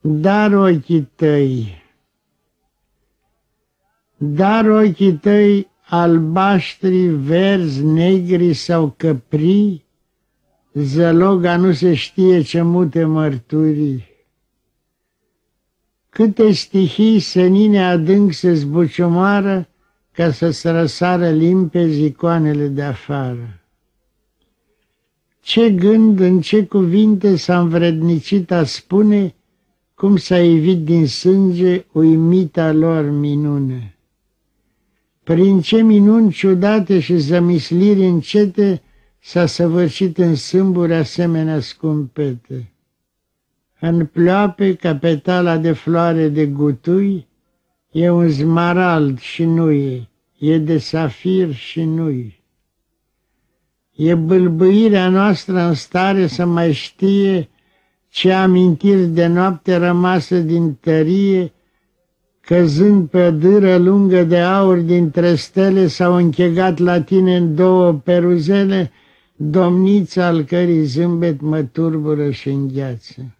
Dar ochii tăi, dar ochii tăi albaștri, verzi, negri sau căpri, zăloga nu se știe ce mute mărturii. Câte stihii senine adânc se zbuciumară ca să se răsară limpezi icoanele de afară. Ce gând, în ce cuvinte s-a învrednicit a spune cum s-a evit din sânge uimita lor minune. Prin ce minuni ciudate și zămisliri încete s-a săvârșit în sâmburi asemenea scumpete. În ploape, ca petala de floare de gutui, e un zmarald și nu e, e de safir și nu e. E bâlbâirea noastră în stare să mai știe ce amintiri de noapte rămasă din tărie, căzând pe o dâră lungă de aur dintre stele s-au închegat la tine în două peruzele, domnița al cărei zâmbet mă turbură și îngheață.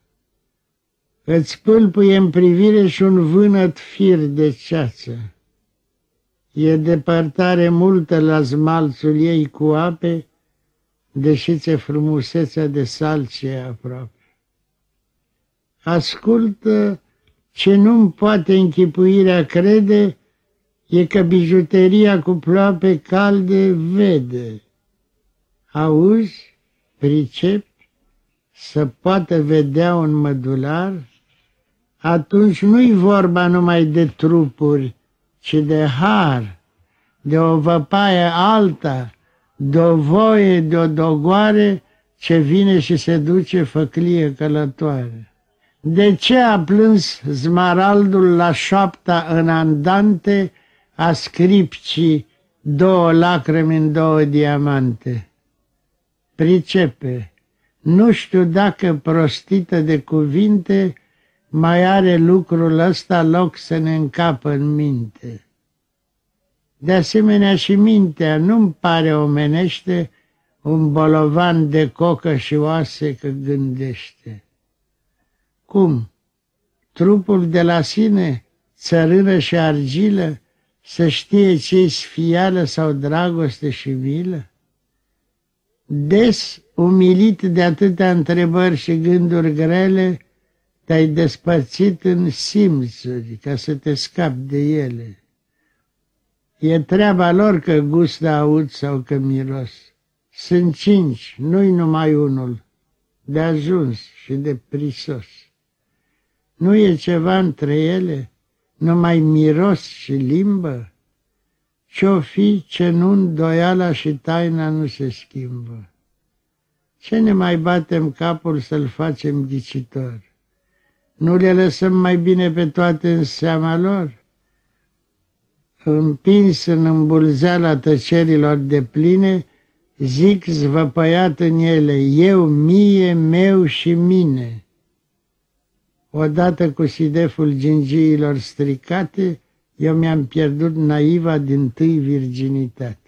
Îți pâlpâie în privire și un vânăt fir de ceață. E depărtare multă la zmalțul ei cu ape, deși ți frumusețea de salcie aproape. Ascultă ce nu-mi poate închipuirea crede, e că bijuteria cu ploape calde vede. Auzi, pricep, să poată vedea un mădular, atunci nu-i vorba numai de trupuri, ci de har, de o văpaie alta, de o voie, de o dogoare ce vine și se duce făclie călătoare. De ce a plâns zmaraldul la șoapta în andante a scripcii două lacrimi în două diamante? Pricepe, nu știu dacă prostită de cuvinte mai are lucrul ăsta loc să ne încapă în minte. De asemenea și mintea nu-mi pare omenește un bolovan de cocă și oase că gândește. Cum? Trupul de la sine, țărână și argilă, să știe ce-i sfială sau dragoste și milă? Des, umilit de atâtea întrebări și gânduri grele, te-ai despărțit în simțuri ca să te scapi de ele. E treaba lor că gustă aud sau că miros. Sunt cinci, nu-i numai unul, de ajuns și de prisos. Nu e ceva între ele, numai miros și limbă? Ce-o fi ce nu îndoiala și taina nu se schimbă? Ce ne mai batem capul să-l facem ghicitor? Nu le lăsăm mai bine pe toate în seama lor? Împins în îmbulzeala tăcerilor de pline, zic zvăpăiat în ele, eu, mie, meu și mine. Odată cu sideful gingiilor stricate, eu mi-am pierdut naiva din tâi virginitate.